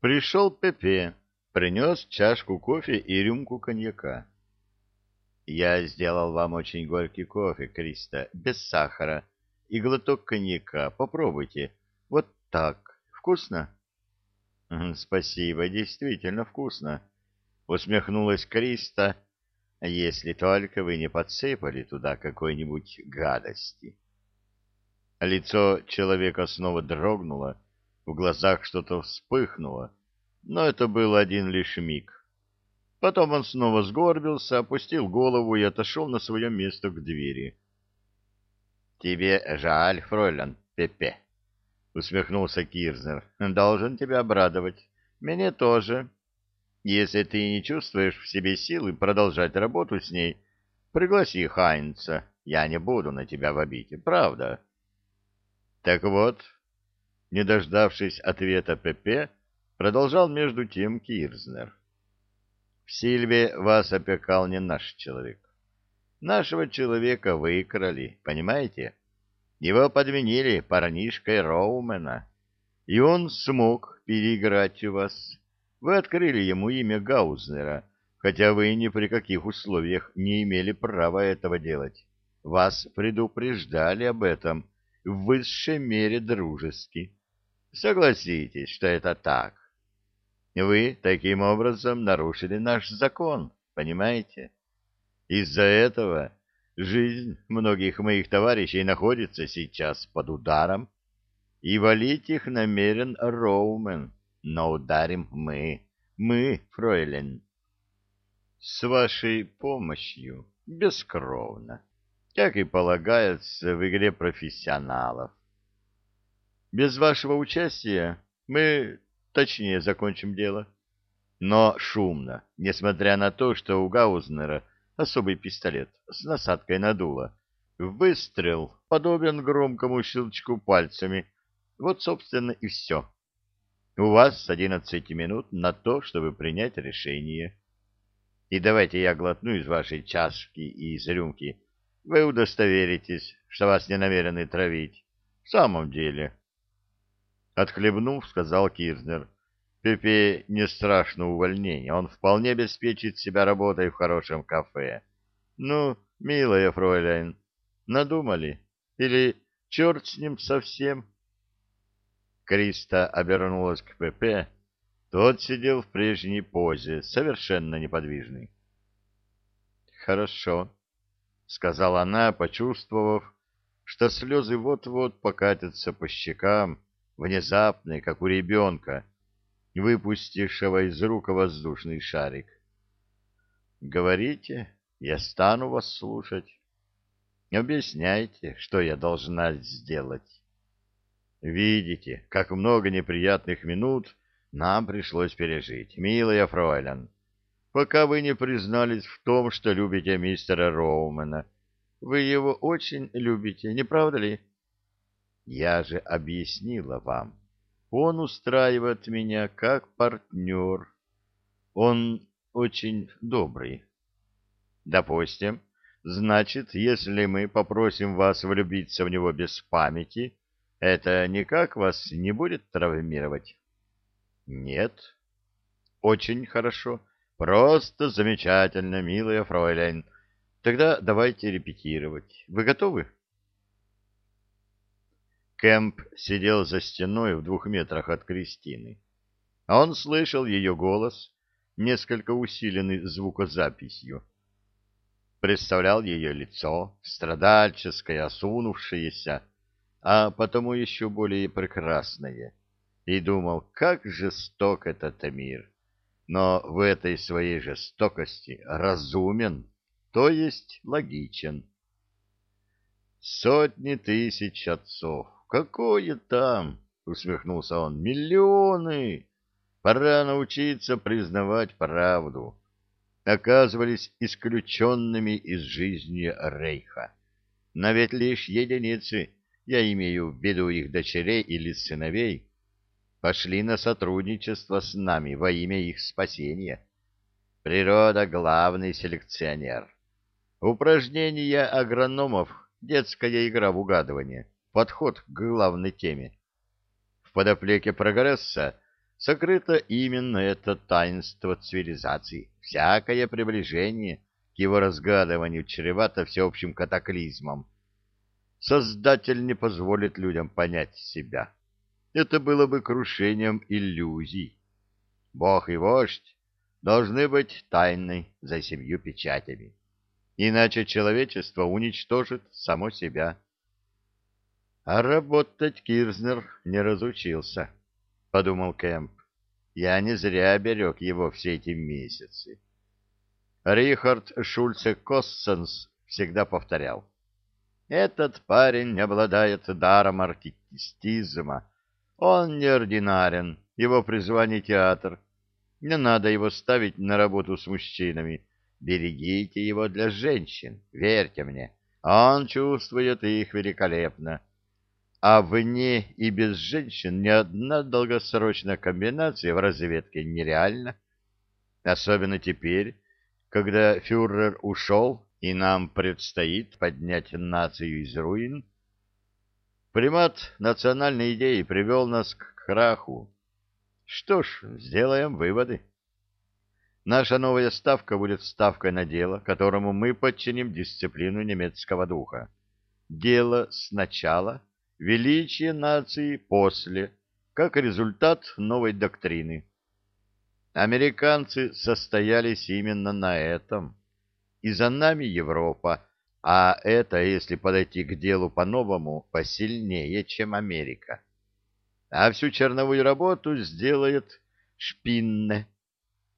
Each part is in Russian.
Пришел Пепе, принес чашку кофе и рюмку коньяка. Я сделал вам очень горький кофе, Криста, без сахара, и глоток коньяка. Попробуйте. Вот так. Вкусно? Спасибо, действительно вкусно. Усмехнулась Криста, если только вы не подсыпали туда какой-нибудь гадости. Лицо человека снова дрогнуло, в глазах что-то вспыхнуло, но это был один лишь миг. Потом он снова сгорбился, опустил голову и отошел на свое место к двери. — Тебе жаль, фройлен Пепе, — усмехнулся Кирзнер. — Должен тебя обрадовать. Мне тоже. Если ты не чувствуешь в себе силы продолжать работу с ней, пригласи Хайнца. Я не буду на тебя в обиде, правда. Так вот, не дождавшись ответа ПП, продолжал между тем Кирзнер. В Сильве вас опекал не наш человек. Нашего человека выкрали, понимаете? Его подменили парнишкой Роумена, и он смог переиграть у вас. Вы открыли ему имя Гаузнера, хотя вы ни при каких условиях не имели права этого делать. Вас предупреждали об этом в высшей мере дружески. Согласитесь, что это так. Вы таким образом нарушили наш закон, понимаете? Из-за этого жизнь многих моих товарищей находится сейчас под ударом, и валить их намерен Роумен, но ударим мы, мы, фройлен. С вашей помощью, бескровно, как и полагается в игре профессионалов. Без вашего участия мы точнее закончим дело. Но шумно, несмотря на то, что у Гаузнера особый пистолет с насадкой на дуло. Выстрел подобен громкому щелчку пальцами. Вот, собственно, и все. У вас одиннадцать минут на то, чтобы принять решение. И давайте я глотну из вашей чашки и из рюмки. Вы удостоверитесь, что вас не намерены травить. В самом деле... Отхлебнув, сказал Кирзнер. Пепе не страшно увольнение, он вполне обеспечит себя работой в хорошем кафе. Ну, милая фройляйн, надумали? Или черт с ним совсем? Криста обернулась к Пепе. Тот сидел в прежней позе, совершенно неподвижный. «Хорошо», — сказала она, почувствовав, что слезы вот-вот покатятся по щекам, внезапный, как у ребенка, выпустившего из рук воздушный шарик. «Говорите, я стану вас слушать. Объясняйте, что я должна сделать. Видите, как много неприятных минут нам пришлось пережить, милая фройлен, пока вы не признались в том, что любите мистера Роумена. Вы его очень любите, не правда ли?» Я же объяснила вам. Он устраивает меня как партнер. Он очень добрый. Допустим. Значит, если мы попросим вас влюбиться в него без памяти, это никак вас не будет травмировать? Нет. Очень хорошо. Просто замечательно, милая фройляйн. Тогда давайте репетировать. Вы готовы? Кэмп сидел за стеной в двух метрах от Кристины. А он слышал ее голос, несколько усиленный звукозаписью. Представлял ее лицо, страдальческое, осунувшееся, а потому еще более прекрасное, и думал, как жесток этот мир. Но в этой своей жестокости разумен, то есть логичен. Сотни тысяч отцов, Какое там? Усмехнулся он. Миллионы! Пора научиться признавать правду. Оказывались исключенными из жизни Рейха. Но ведь лишь единицы, я имею в виду их дочерей или сыновей, пошли на сотрудничество с нами во имя их спасения. Природа — главный селекционер. Упражнения агрономов — детская игра в угадывание — подход к главной теме. В подоплеке прогресса сокрыто именно это таинство цивилизации. Всякое приближение к его разгадыванию чревато всеобщим катаклизмом. Создатель не позволит людям понять себя. Это было бы крушением иллюзий. Бог и вождь должны быть тайной за семью печатями. Иначе человечество уничтожит само себя. А работать Кирзнер не разучился, — подумал Кэмп. Я не зря берег его все эти месяцы. Рихард Шульце Коссенс всегда повторял. Этот парень обладает даром артистизма. Он неординарен, его призвание театр. Не надо его ставить на работу с мужчинами. Берегите его для женщин, верьте мне. Он чувствует их великолепно а вне и без женщин ни одна долгосрочная комбинация в разведке нереальна. Особенно теперь, когда фюрер ушел, и нам предстоит поднять нацию из руин. Примат национальной идеи привел нас к краху. Что ж, сделаем выводы. Наша новая ставка будет ставкой на дело, которому мы подчиним дисциплину немецкого духа. Дело сначала — величие нации после, как результат новой доктрины. Американцы состоялись именно на этом. И за нами Европа, а это, если подойти к делу по-новому, посильнее, чем Америка. А всю черновую работу сделает Шпинне.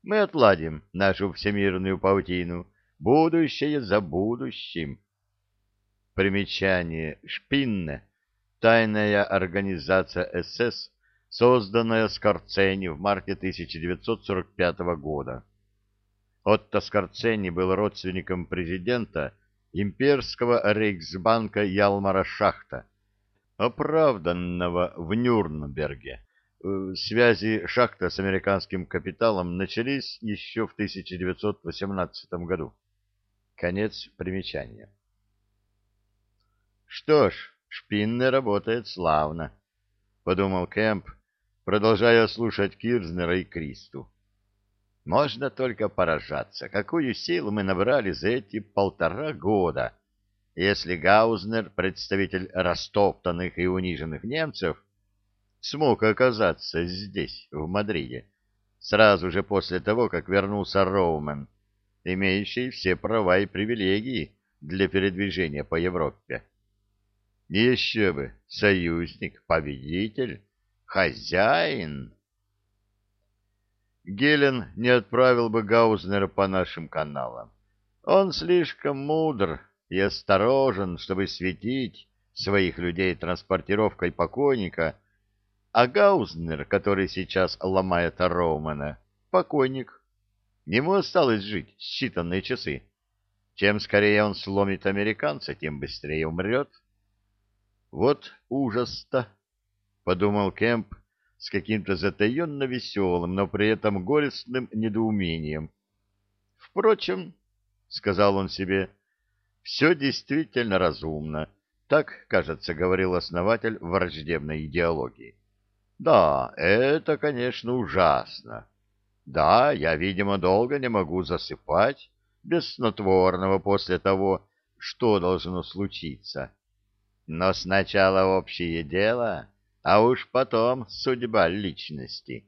Мы отладим нашу всемирную паутину, будущее за будущим. Примечание Шпинне — тайная организация СС, созданная Скорцени в марте 1945 года. Отто Скорцени был родственником президента имперского рейхсбанка Ялмара Шахта, оправданного в Нюрнберге. Э, связи Шахта с американским капиталом начались еще в 1918 году. Конец примечания. Что ж, Шпинне работает славно, — подумал Кэмп, продолжая слушать Кирзнера и Кристу. Можно только поражаться, какую силу мы набрали за эти полтора года, если Гаузнер, представитель растоптанных и униженных немцев, смог оказаться здесь, в Мадриде, сразу же после того, как вернулся Роумен, имеющий все права и привилегии для передвижения по Европе. Еще бы, союзник, победитель, хозяин. Гелен не отправил бы Гаузнера по нашим каналам. Он слишком мудр и осторожен, чтобы светить своих людей транспортировкой покойника, а Гаузнер, который сейчас ломает Роумана, покойник. Ему осталось жить считанные часы. Чем скорее он сломит американца, тем быстрее умрет. Вот ужас-то, — подумал Кемп с каким-то затаенно веселым, но при этом горестным недоумением. Впрочем, — сказал он себе, — все действительно разумно. Так, кажется, говорил основатель враждебной идеологии. Да, это, конечно, ужасно. Да, я, видимо, долго не могу засыпать без снотворного после того, что должно случиться. Но сначала общее дело, а уж потом судьба личности.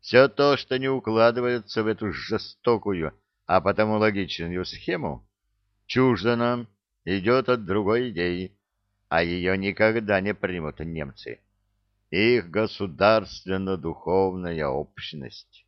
Все то, что не укладывается в эту жестокую, а потому логичную схему, чуждо нам, идет от другой идеи, а ее никогда не примут немцы. Их государственно-духовная общность.